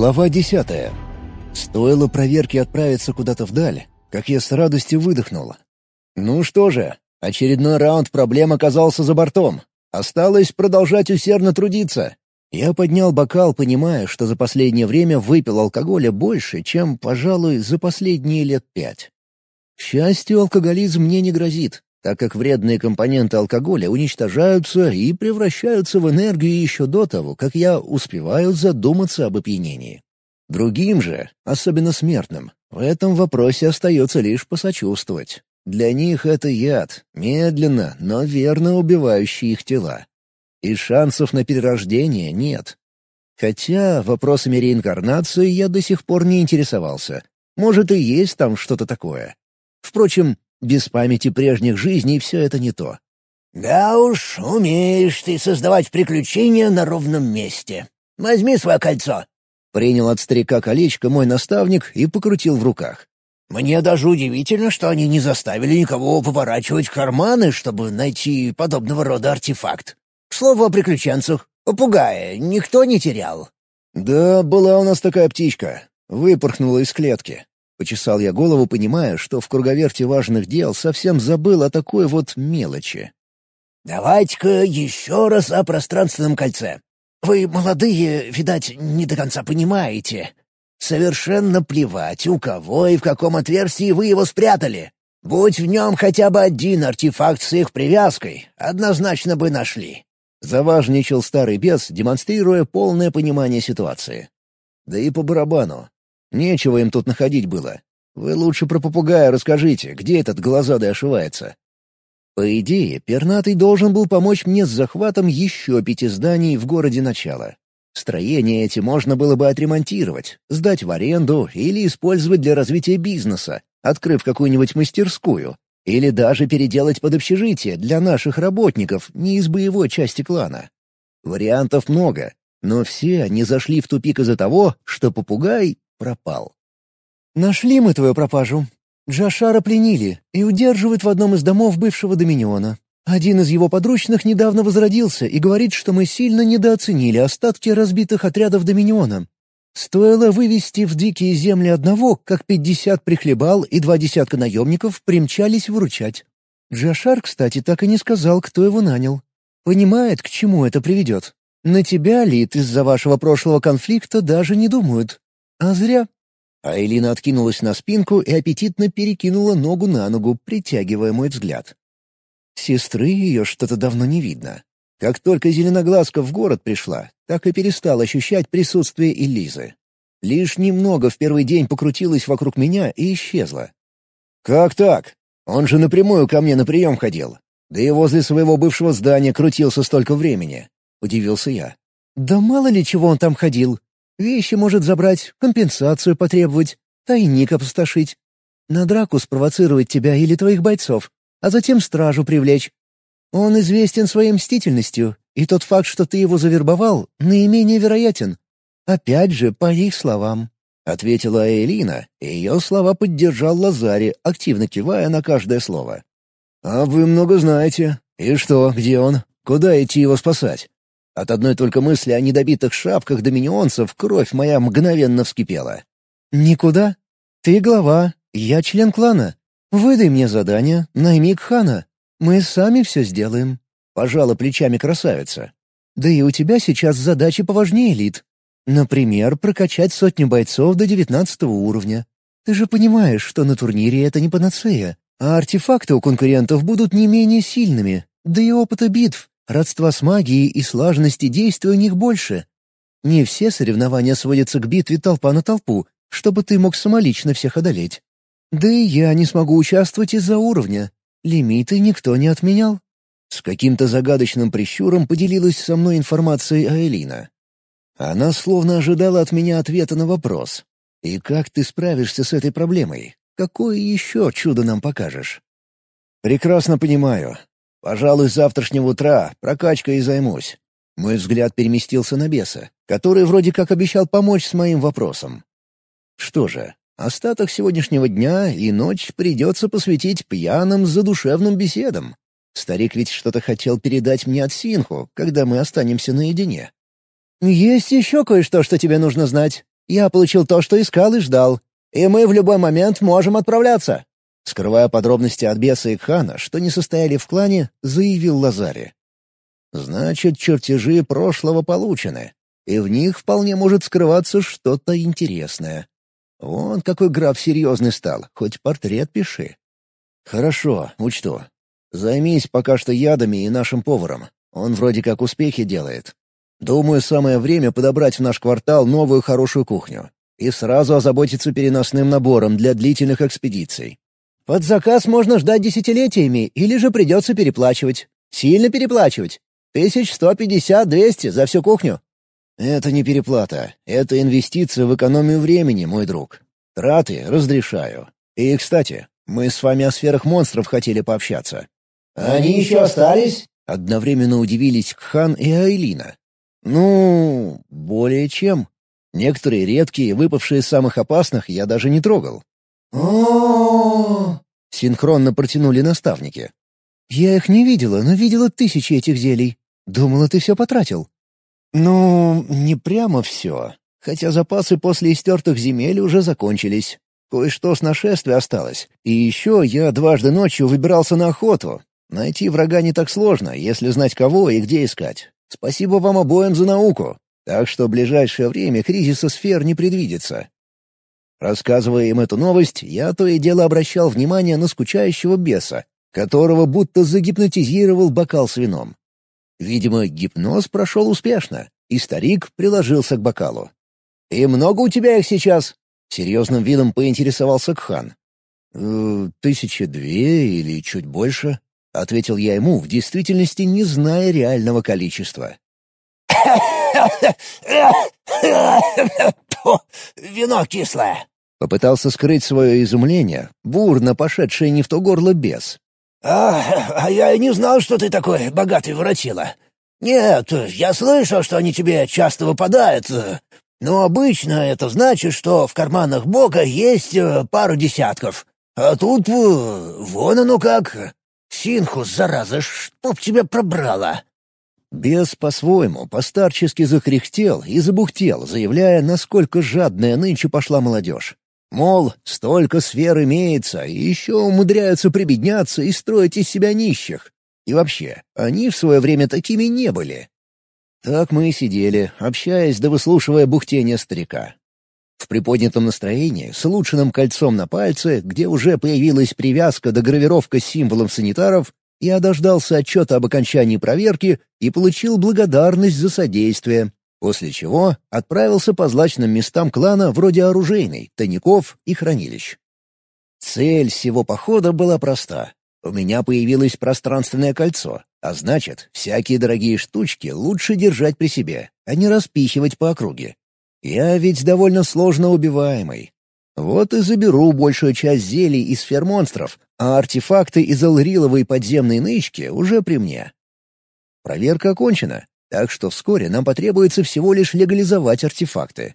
Глава десятая. Стоило проверке отправиться куда-то вдаль, как я с радостью выдохнул. Ну что же, очередной раунд проблем оказался за бортом. Осталось продолжать усердно трудиться. Я поднял бокал, понимая, что за последнее время выпил алкоголя больше, чем, пожалуй, за последние лет пять. К счастью, алкоголизм мне не грозит, так как вредные компоненты алкоголя уничтожаются и превращаются в энергию еще до того, как я успеваю задуматься об опьянении. Другим же, особенно смертным, в этом вопросе остается лишь посочувствовать. Для них это яд, медленно, но верно убивающий их тела. И шансов на перерождение нет. Хотя вопросами реинкарнации я до сих пор не интересовался. Может, и есть там что-то такое. Впрочем, без памяти прежних жизней все это не то. «Да уж, умеешь ты создавать приключения на ровном месте. Возьми свое кольцо». Принял от старика колечко мой наставник и покрутил в руках. «Мне даже удивительно, что они не заставили никого поворачивать карманы, чтобы найти подобного рода артефакт. К слову о приключенцах. Попугая никто не терял». «Да, была у нас такая птичка. Выпорхнула из клетки. Почесал я голову, понимая, что в круговерте важных дел совсем забыл о такой вот мелочи. «Давайте-ка еще раз о пространственном кольце. Вы, молодые, видать, не до конца понимаете. Совершенно плевать, у кого и в каком отверстии вы его спрятали. Будь в нем хотя бы один артефакт с их привязкой, однозначно бы нашли». Заважничал старый бес, демонстрируя полное понимание ситуации. Да и по барабану. Нечего им тут находить было. Вы лучше про попугая расскажите, где этот глазадый ошивается. По идее, пернатый должен был помочь мне с захватом еще пяти зданий в городе начала. Строения эти можно было бы отремонтировать, сдать в аренду или использовать для развития бизнеса, открыв какую-нибудь мастерскую, или даже переделать под общежитие для наших работников не из боевой части клана. Вариантов много, но все они зашли в тупик из-за того, что попугай пропал. «Нашли мы твою пропажу. Джашара пленили и удерживают в одном из домов бывшего Доминиона. Один из его подручных недавно возродился и говорит, что мы сильно недооценили остатки разбитых отрядов Доминиона. Стоило вывести в дикие земли одного, как пятьдесят прихлебал и два десятка наемников примчались выручать. Джашар, кстати, так и не сказал, кто его нанял. Понимает, к чему это приведет. На тебя, Лид, из-за вашего прошлого конфликта даже не думают. А зря. Айлина откинулась на спинку и аппетитно перекинула ногу на ногу, притягивая мой взгляд. Сестры ее что-то давно не видно. Как только Зеленоглазка в город пришла, так и перестал ощущать присутствие Элизы. Лишь немного в первый день покрутилась вокруг меня и исчезла. «Как так? Он же напрямую ко мне на прием ходил. Да и возле своего бывшего здания крутился столько времени», — удивился я. «Да мало ли чего он там ходил. Вещи может забрать, компенсацию потребовать, тайник опустошить. На драку спровоцировать тебя или твоих бойцов, а затем стражу привлечь. Он известен своей мстительностью, и тот факт, что ты его завербовал, наименее вероятен. Опять же, по их словам. — ответила Элина, и ее слова поддержал Лазари, активно кивая на каждое слово. «А вы много знаете. И что, где он? Куда идти его спасать?» От одной только мысли о недобитых шапках доминионцев кровь моя мгновенно вскипела. «Никуда. Ты глава, я член клана. Выдай мне задание, найми Кхана. Мы сами все сделаем». Пожала плечами красавица. «Да и у тебя сейчас задачи поважнее, Лид. Например, прокачать сотню бойцов до девятнадцатого уровня. Ты же понимаешь, что на турнире это не панацея, а артефакты у конкурентов будут не менее сильными, да и опыта битв Родства с магией и слаженности действия у них больше. Не все соревнования сводятся к битве толпа на толпу, чтобы ты мог самолично всех одолеть. Да и я не смогу участвовать из-за уровня. Лимиты никто не отменял. С каким-то загадочным прищуром поделилась со мной информацией Аэлина. Она словно ожидала от меня ответа на вопрос. «И как ты справишься с этой проблемой? Какое еще чудо нам покажешь?» «Прекрасно понимаю. Пожалуй, с завтрашнего утра прокачкой и займусь. Мой взгляд переместился на беса, который вроде как обещал помочь с моим вопросом. Что же, остаток сегодняшнего дня и ночь придется посвятить пьяным задушевным беседам. Старик ведь что-то хотел передать мне от Синху, когда мы останемся наедине. «Есть еще кое-что, что тебе нужно знать. Я получил то, что искал и ждал. И мы в любой момент можем отправляться». Скрывая подробности от беса и хана, что не состояли в клане, заявил Лазари. «Значит, чертежи прошлого получены, и в них вполне может скрываться что-то интересное. Вон какой граф серьезный стал, хоть портрет пиши». «Хорошо, учту. Займись пока что ядами и нашим поваром. Он вроде как успехи делает. Думаю, самое время подобрать в наш квартал новую хорошую кухню и сразу озаботиться переносным набором для длительных экспедиций. Под заказ можно ждать десятилетиями или же придется переплачивать. Сильно переплачивать. Тысяч сто пятьдесят-двести за всю кухню. Это не переплата. Это инвестиция в экономию времени, мой друг. Траты разрешаю. И, кстати, мы с вами о сферах монстров хотели пообщаться. Они еще остались? Одновременно удивились Кхан и Айлина. Ну, более чем. Некоторые редкие, выпавшие из самых опасных, я даже не трогал. О Синхронно протянули наставники. «Я их не видела, но видела тысячи этих зелий. Думала, ты все потратил». «Ну, не прямо все. Хотя запасы после истертых земель уже закончились. Кое-что с нашествия осталось. И еще я дважды ночью выбирался на охоту. Найти врага не так сложно, если знать кого и где искать. Спасибо вам обоим за науку. Так что в ближайшее время кризиса сфер не предвидится. Рассказывая им эту новость, я то и дело обращал внимание на скучающего беса, которого будто загипнотизировал бокал с вином. Видимо, гипноз прошел успешно, и старик приложился к бокалу. «И много у тебя их сейчас?» — серьезным видом поинтересовался Кхан. «Э, «Тысячи две или чуть больше», — ответил я ему, в действительности не зная реального количества. Вино кислое. Попытался скрыть свое изумление, бурно пошедшее не в то горло без. «А, а я и не знал, что ты такой богатый воротила. Нет, я слышал, что они тебе часто выпадают, но обычно это значит, что в карманах Бога есть э, пару десятков. А тут э, вон оно как. Синхус, зараза, чтоб тебя пробрала!» Бес по-своему постарчески закряхтел и забухтел, заявляя, насколько жадная нынче пошла молодежь. Мол, столько сфер имеется, и еще умудряются прибедняться и строить из себя нищих. И вообще, они в свое время такими не были. Так мы и сидели, общаясь да выслушивая бухтение старика. В приподнятом настроении, с улучшенным кольцом на пальце, где уже появилась привязка до гравировка с символом санитаров, я дождался отчета об окончании проверки и получил благодарность за содействие, после чего отправился по злачным местам клана вроде оружейной, тайников и хранилищ. Цель всего похода была проста. У меня появилось пространственное кольцо, а значит, всякие дорогие штучки лучше держать при себе, а не распихивать по округе. Я ведь довольно сложно убиваемый. Вот и заберу большую часть зелий из сфер монстров, а артефакты из алриловой подземной нычки уже при мне. Проверка окончена, так что вскоре нам потребуется всего лишь легализовать артефакты.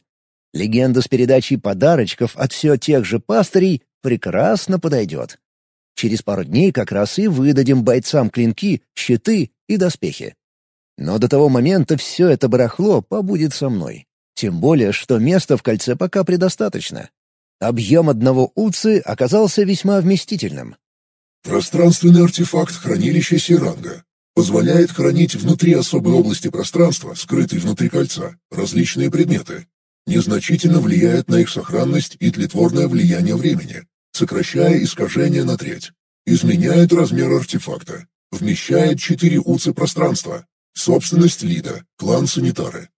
Легенда с передачей подарочков от все тех же пастырей прекрасно подойдет. Через пару дней как раз и выдадим бойцам клинки, щиты и доспехи. Но до того момента все это барахло побудет со мной. Тем более, что места в кольце пока предостаточно. Объем одного уцы оказался весьма вместительным. Пространственный артефакт хранилища Сиранга. Позволяет хранить внутри особой области пространства, скрытой внутри кольца, различные предметы. Незначительно влияет на их сохранность и тлетворное влияние времени, сокращая искажение на треть. Изменяет размер артефакта. Вмещает четыре уцы пространства. Собственность Лида, клан Санитары.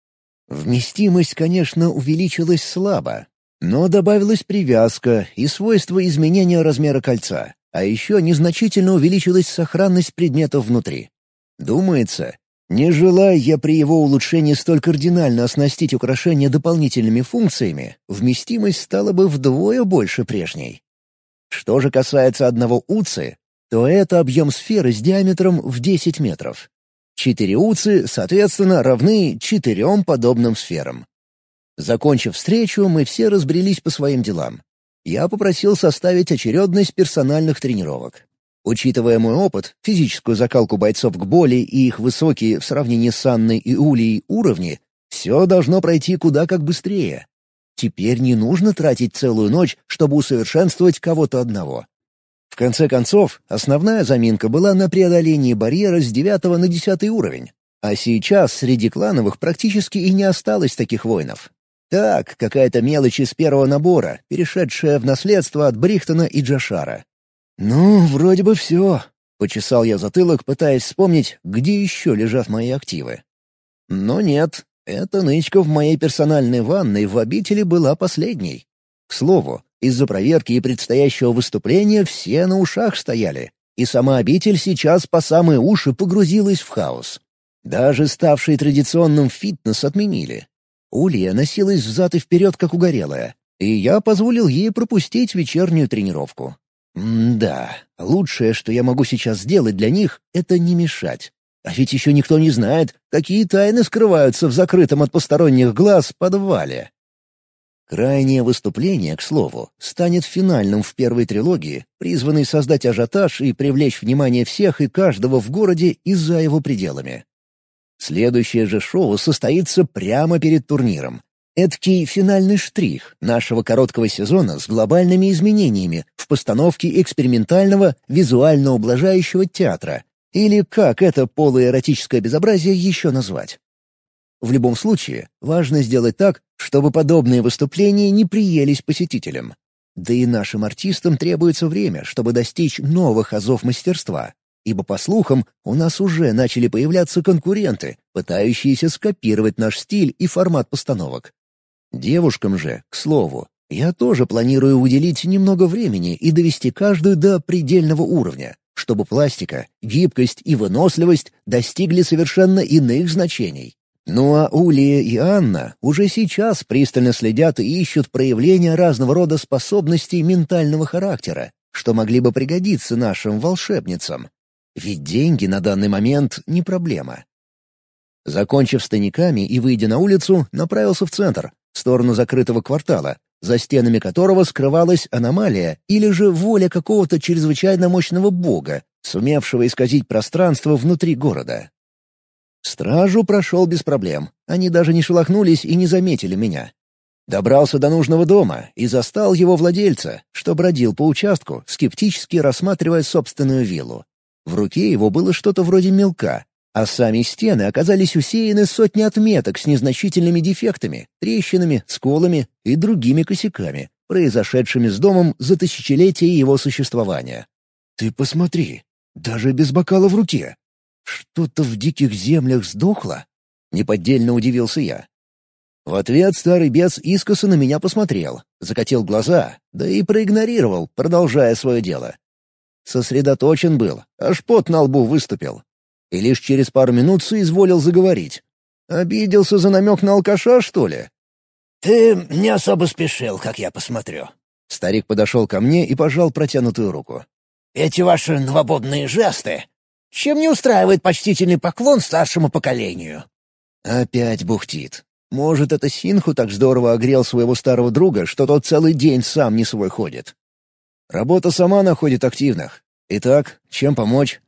Вместимость, конечно, увеличилась слабо, но добавилась привязка и свойство изменения размера кольца, а еще незначительно увеличилась сохранность предметов внутри. Думается, не желая я при его улучшении столь кардинально оснастить украшение дополнительными функциями, вместимость стала бы вдвое больше прежней. Что же касается одного уцы, то это объем сферы с диаметром в 10 метров. Четыре уцы, соответственно, равны четырем подобным сферам. Закончив встречу, мы все разбрелись по своим делам. Я попросил составить очередность персональных тренировок. Учитывая мой опыт, физическую закалку бойцов к боли и их высокие в сравнении с Анной и Улей уровни, все должно пройти куда как быстрее. Теперь не нужно тратить целую ночь, чтобы усовершенствовать кого-то одного. В конце концов, основная заминка была на преодолении барьера с 9 на 10 уровень. А сейчас среди клановых практически и не осталось таких воинов. Так, какая-то мелочь из первого набора, перешедшая в наследство от Брихтона и Джашара. «Ну, вроде бы все», — почесал я затылок, пытаясь вспомнить, где еще лежат мои активы. Но нет, эта нычка в моей персональной ванной в обители была последней. К слову, из-за проверки и предстоящего выступления все на ушах стояли, и сама обитель сейчас по самые уши погрузилась в хаос. Даже ставший традиционным фитнес отменили. Улья носилась взад и вперед, как угорелая, и я позволил ей пропустить вечернюю тренировку. М-да, лучшее, что я могу сейчас сделать для них, — это не мешать. А ведь еще никто не знает, какие тайны скрываются в закрытом от посторонних глаз подвале. Крайнее выступление, к слову, станет финальным в первой трилогии, призванной создать ажиотаж и привлечь внимание всех и каждого в городе и за его пределами. Следующее же шоу состоится прямо перед турниром. Эдакий финальный штрих нашего короткого сезона с глобальными изменениями в постановке экспериментального визуально-ублажающего театра, или как это полуэротическое безобразие еще назвать. В любом случае, важно сделать так, чтобы подобные выступления не приелись посетителям. Да и нашим артистам требуется время, чтобы достичь новых азов мастерства, ибо, по слухам, у нас уже начали появляться конкуренты, пытающиеся скопировать наш стиль и формат постановок. Девушкам же, к слову, я тоже планирую уделить немного времени и довести каждую до предельного уровня, чтобы пластика, гибкость и выносливость достигли совершенно иных значений. Ну а Улия и Анна уже сейчас пристально следят и ищут проявления разного рода способностей ментального характера, что могли бы пригодиться нашим волшебницам. Ведь деньги на данный момент не проблема. Закончив с тайниками и выйдя на улицу, направился в центр, в сторону закрытого квартала, за стенами которого скрывалась аномалия или же воля какого-то чрезвычайно мощного бога, сумевшего исказить пространство внутри города. Стражу прошел без проблем. Они даже не шелохнулись и не заметили меня. Добрался до нужного дома и застал его владельца, что бродил по участку, скептически рассматривая собственную виллу. В руке его было что-то вроде мелка, а сами стены оказались усеяны сотни отметок с незначительными дефектами, трещинами, сколами и другими косяками, произошедшими с домом за тысячелетия его существования. «Ты посмотри, даже без бокала в руке. Что-то в диких землях сдохло?» — неподдельно удивился я. В ответ старый бес искоса на меня посмотрел, закатил глаза, да и проигнорировал, продолжая свое дело. Сосредоточен был, аж пот на лбу выступил. И лишь через пару минут соизволил заговорить. Обиделся за намек на алкаша, что ли? «Ты не особо спешил, как я посмотрю». Старик подошел ко мне и пожал протянутую руку. «Эти ваши новободные жесты чем не устраивает почтительный поклон старшему поколению?» Опять бухтит. Может, это Синху так здорово огрел своего старого друга, что тот целый день сам не свой ходит. Работа сама находит активных. Итак, чем помочь?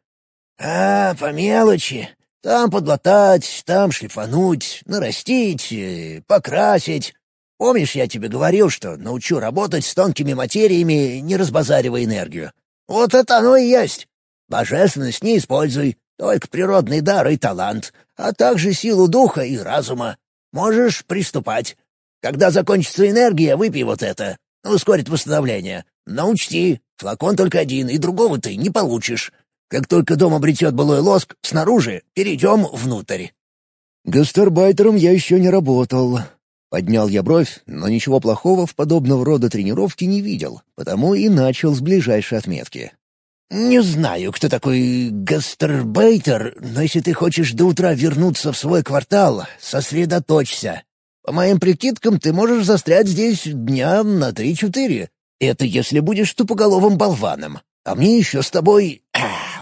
«А, по мелочи. Там подлатать, там шлифануть, нарастить, э, покрасить. Помнишь, я тебе говорил, что научу работать с тонкими материями, не разбазаривая энергию? Вот это оно и есть. Божественность не используй, только природный дар и талант, а также силу духа и разума. Можешь приступать. Когда закончится энергия, выпей вот это. Ускорит восстановление. Но учти, флакон только один, и другого ты не получишь. Как только дом обретет былой лоск, снаружи перейдем внутрь». «Гастарбайтером я еще не работал». Поднял я бровь, но ничего плохого в подобного рода тренировке не видел, потому и начал с ближайшей отметки. «Не знаю, кто такой гастарбайтер, но если ты хочешь до утра вернуться в свой квартал, сосредоточься. По моим прикидкам, ты можешь застрять здесь дня на три-четыре. Это если будешь тупоголовым болваном. А мне еще с тобой...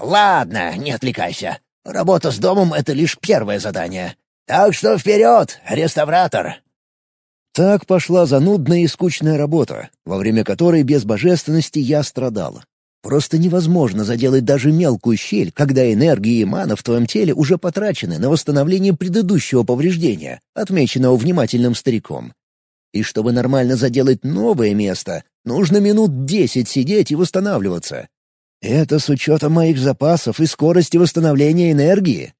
Ладно, не отвлекайся. Работа с домом — это лишь первое задание. Так что вперед, реставратор!» Так пошла занудная и скучная работа, во время которой без божественности я страдал. Просто невозможно заделать даже мелкую щель, когда энергия и мана в твоем теле уже потрачены на восстановление предыдущего повреждения, отмеченного внимательным стариком. И чтобы нормально заделать новое место, нужно минут десять сидеть и восстанавливаться. Это с учетом моих запасов и скорости восстановления энергии.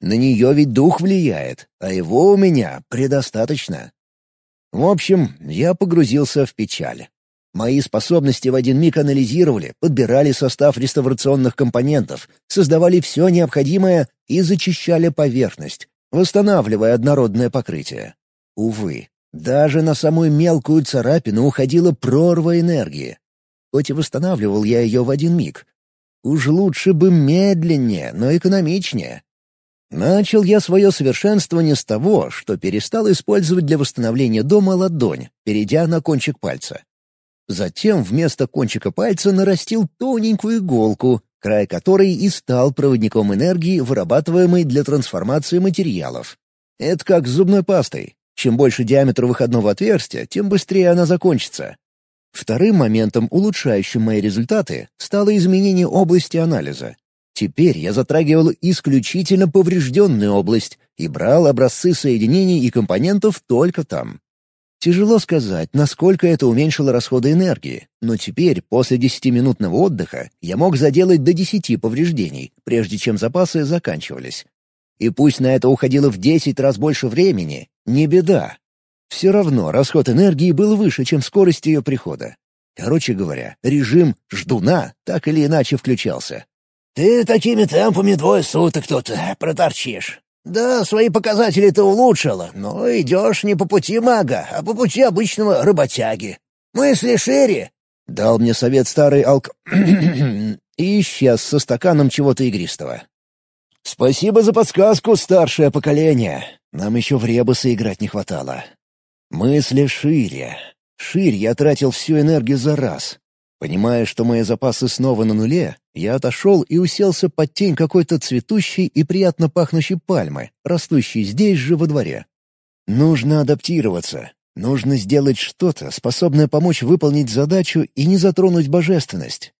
На нее ведь дух влияет, а его у меня предостаточно. В общем, я погрузился в печаль. Мои способности в один миг анализировали, подбирали состав реставрационных компонентов, создавали все необходимое и зачищали поверхность, восстанавливая однородное покрытие. Увы, даже на самую мелкую царапину уходила прорва энергии. Хоть и восстанавливал я ее в один миг. Уж лучше бы медленнее, но экономичнее. Начал я свое совершенствование с того, что перестал использовать для восстановления дома ладонь, перейдя на кончик пальца. Затем вместо кончика пальца нарастил тоненькую иголку, край которой и стал проводником энергии, вырабатываемой для трансформации материалов. Это как с зубной пастой. Чем больше диаметр выходного отверстия, тем быстрее она закончится. Вторым моментом, улучшающим мои результаты, стало изменение области анализа. Теперь я затрагивал исключительно поврежденную область и брал образцы соединений и компонентов только там. Тяжело сказать, насколько это уменьшило расходы энергии, но теперь, после десятиминутного отдыха, я мог заделать до десяти повреждений, прежде чем запасы заканчивались. И пусть на это уходило в десять раз больше времени, не беда. Все равно расход энергии был выше, чем скорость ее прихода. Короче говоря, режим «ждуна» так или иначе включался. «Ты такими темпами двое суток тут проторчишь. Да, свои показатели ты улучшила, но идешь не по пути мага, а по пути обычного работяги. Мысли шире!» — дал мне совет старый алк... и исчез со стаканом чего-то игристого. «Спасибо за подсказку, старшее поколение. Нам еще в ребусы играть не хватало. Мысли шире. Ширь я тратил всю энергию за раз. Понимая, что мои запасы снова на нуле, я отошел и уселся под тень какой-то цветущей и приятно пахнущей пальмы, растущей здесь же во дворе. Нужно адаптироваться. Нужно сделать что-то, способное помочь выполнить задачу и не затронуть божественность.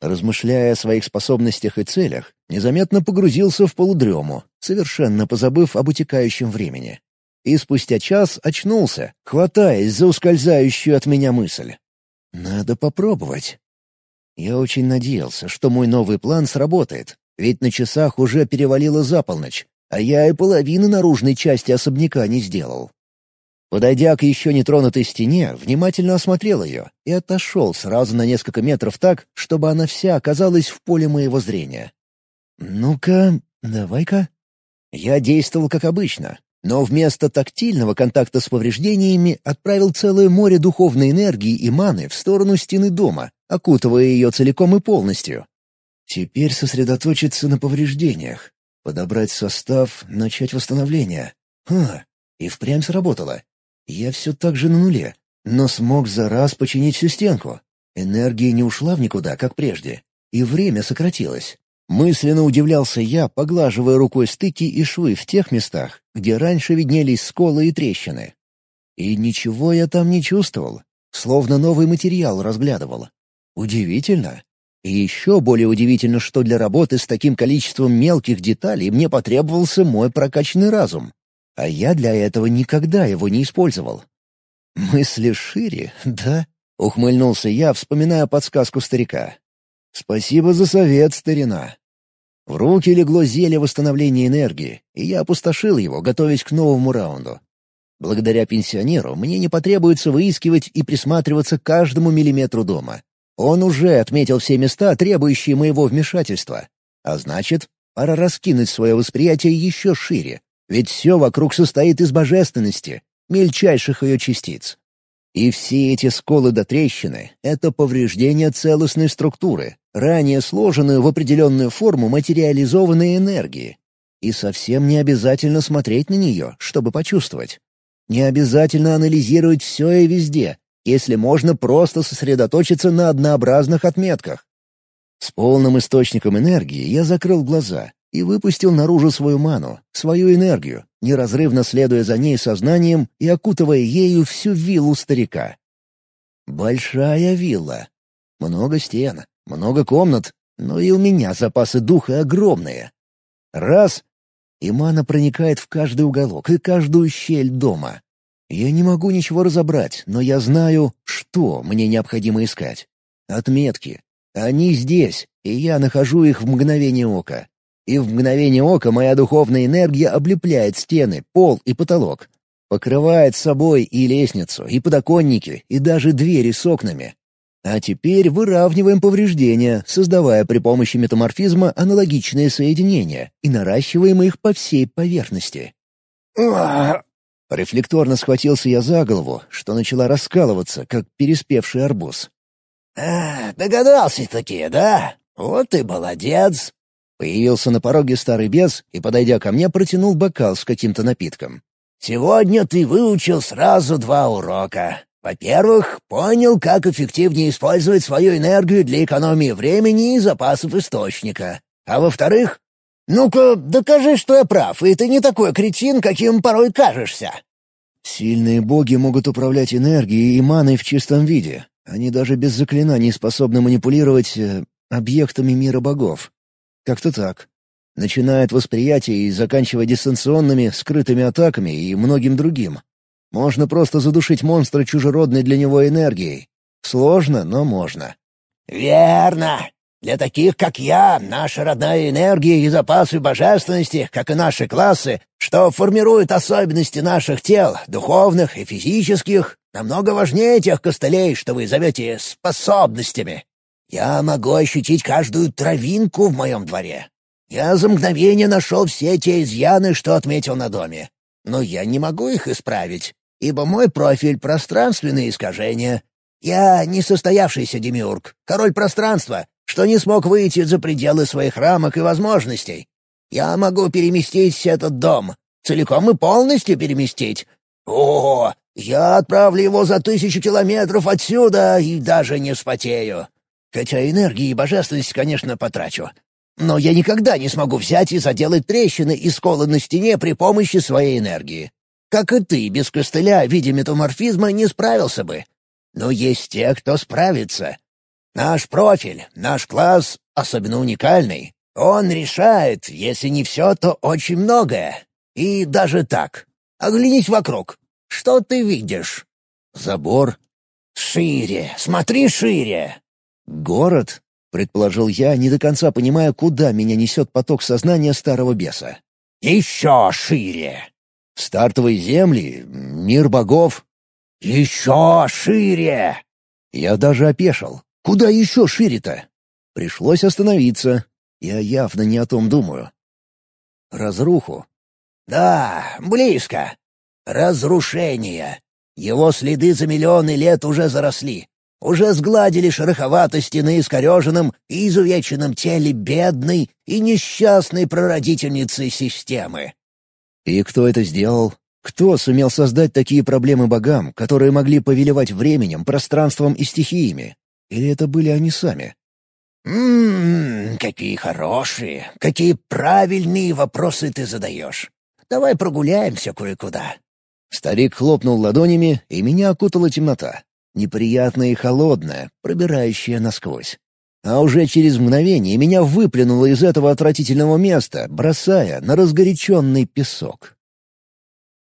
Размышляя о своих способностях и целях, незаметно погрузился в полудрему, совершенно позабыв об утекающем времени. И спустя час очнулся, хватаясь за ускользающую от меня мысль. Надо попробовать. Я очень надеялся, что мой новый план сработает, ведь на часах уже перевалило за полночь, а я и половины наружной части особняка не сделал. Подойдя к еще нетронутой стене, внимательно осмотрел ее и отошел сразу на несколько метров так, чтобы она вся оказалась в поле моего зрения. «Ну-ка, давай-ка». Я действовал как обычно, но вместо тактильного контакта с повреждениями отправил целое море духовной энергии и маны в сторону стены дома, окутывая ее целиком и полностью. Теперь сосредоточиться на повреждениях, подобрать состав, начать восстановление. Ха, и впрямь сработало. Я все так же на нуле, но смог за раз починить всю стенку. Энергия не ушла в никуда, как прежде, и время сократилось. Мысленно удивлялся я, поглаживая рукой стыки и швы в тех местах, где раньше виднелись сколы и трещины. И ничего я там не чувствовал, словно новый материал разглядывал. Удивительно. И еще более удивительно, что для работы с таким количеством мелких деталей мне потребовался мой прокачанный разум. А я для этого никогда его не использовал. «Мысли шире, да?» — ухмыльнулся я, вспоминая подсказку старика. «Спасибо за совет, старина». В руки легло зелье восстановления энергии, и я опустошил его, готовясь к новому раунду. Благодаря пенсионеру мне не потребуется выискивать и присматриваться к каждому миллиметру дома. Он уже отметил все места, требующие моего вмешательства. А значит, пора раскинуть свое восприятие еще шире, ведь все вокруг состоит из божественности, мельчайших ее частиц. И все эти сколы до трещины — это повреждение целостной структуры, ранее сложенную в определенную форму материализованной энергии. И совсем не обязательно смотреть на нее, чтобы почувствовать. Не обязательно анализировать все и везде, если можно просто сосредоточиться на однообразных отметках. С полным источником энергии я закрыл глаза и выпустил наружу свою ману, свою энергию, неразрывно следуя за ней сознанием и окутывая ею всю виллу старика. Большая вилла. Много стен, много комнат, но и у меня запасы духа огромные. Раз — и мана проникает в каждый уголок и каждую щель дома. Я не могу ничего разобрать, но я знаю, что мне необходимо искать. Отметки. Они здесь, и я нахожу их в мгновение ока. И в мгновение ока моя духовная энергия облепляет стены, пол и потолок. Покрывает собой и лестницу, и подоконники, и даже двери с окнами. А теперь выравниваем повреждения, создавая при помощи метаморфизма аналогичные соединения и наращиваем их по всей поверхности. Рефлекторно схватился я за голову, что начала раскалываться, как переспевший арбуз. «А, догадался-таки, да? Вот и молодец!» Появился на пороге старый бес и, подойдя ко мне, протянул бокал с каким-то напитком. «Сегодня ты выучил сразу два урока. Во-первых, понял, как эффективнее использовать свою энергию для экономии времени и запасов источника. А во-вторых, ну-ка, докажи, что я прав, и ты не такой кретин, каким порой кажешься. Сильные боги могут управлять энергией и маной в чистом виде. Они даже без заклинаний способны манипулировать э, объектами мира богов. Как-то так. Начиная от восприятия и заканчивая дистанционными, скрытыми атаками и многим другим. Можно просто задушить монстра чужеродной для него энергией. Сложно, но можно. «Верно. Для таких, как я, наша родная энергия и запасы божественности, как и наши классы, что формируют особенности наших тел, духовных и физических, намного важнее тех костылей, что вы зовете способностями. Я могу ощутить каждую травинку в моем дворе. Я за мгновение нашел все те изъяны, что отметил на доме. Но я не могу их исправить, ибо мой профиль — пространственные искажения. Я не состоявшийся демиург, король пространства, что не смог выйти за пределы своих рамок и возможностей. Я могу переместить этот дом, целиком и полностью переместить. О, я отправлю его за тысячу километров отсюда и даже не вспотею. Хотя энергии и божественность, конечно, потрачу. Но я никогда не смогу взять и заделать трещины и сколы на стене при помощи своей энергии. Как и ты, без костыля в виде метаморфизма не справился бы. Но есть те, кто справится. Наш профиль, наш класс особенно уникальный. Он решает, если не все, то очень многое. И даже так. Оглянись вокруг. Что ты видишь? Забор. Шире, смотри шире. Город, предположил я, не до конца понимая, куда меня несет поток сознания старого беса. Еще шире. Стартовые земли, мир богов. Еще шире. Я даже опешил. Куда еще шире-то? Пришлось остановиться. Я явно не о том думаю. Разруху. Да, близко. Разрушение. Его следы за миллионы лет уже заросли. Уже сгладили шероховатости на искореженном и изувеченном теле бедной и несчастной прародительницы системы. И кто это сделал? Кто сумел создать такие проблемы богам, которые могли повелевать временем, пространством и стихиями? Или это были они сами? «Ммм, какие хорошие, какие правильные вопросы ты задаешь. Давай прогуляемся кое-куда». Старик хлопнул ладонями, и меня окутала темнота. Неприятная и холодная, пробирающая насквозь. А уже через мгновение меня выплюнуло из этого отвратительного места, бросая на разгоряченный песок.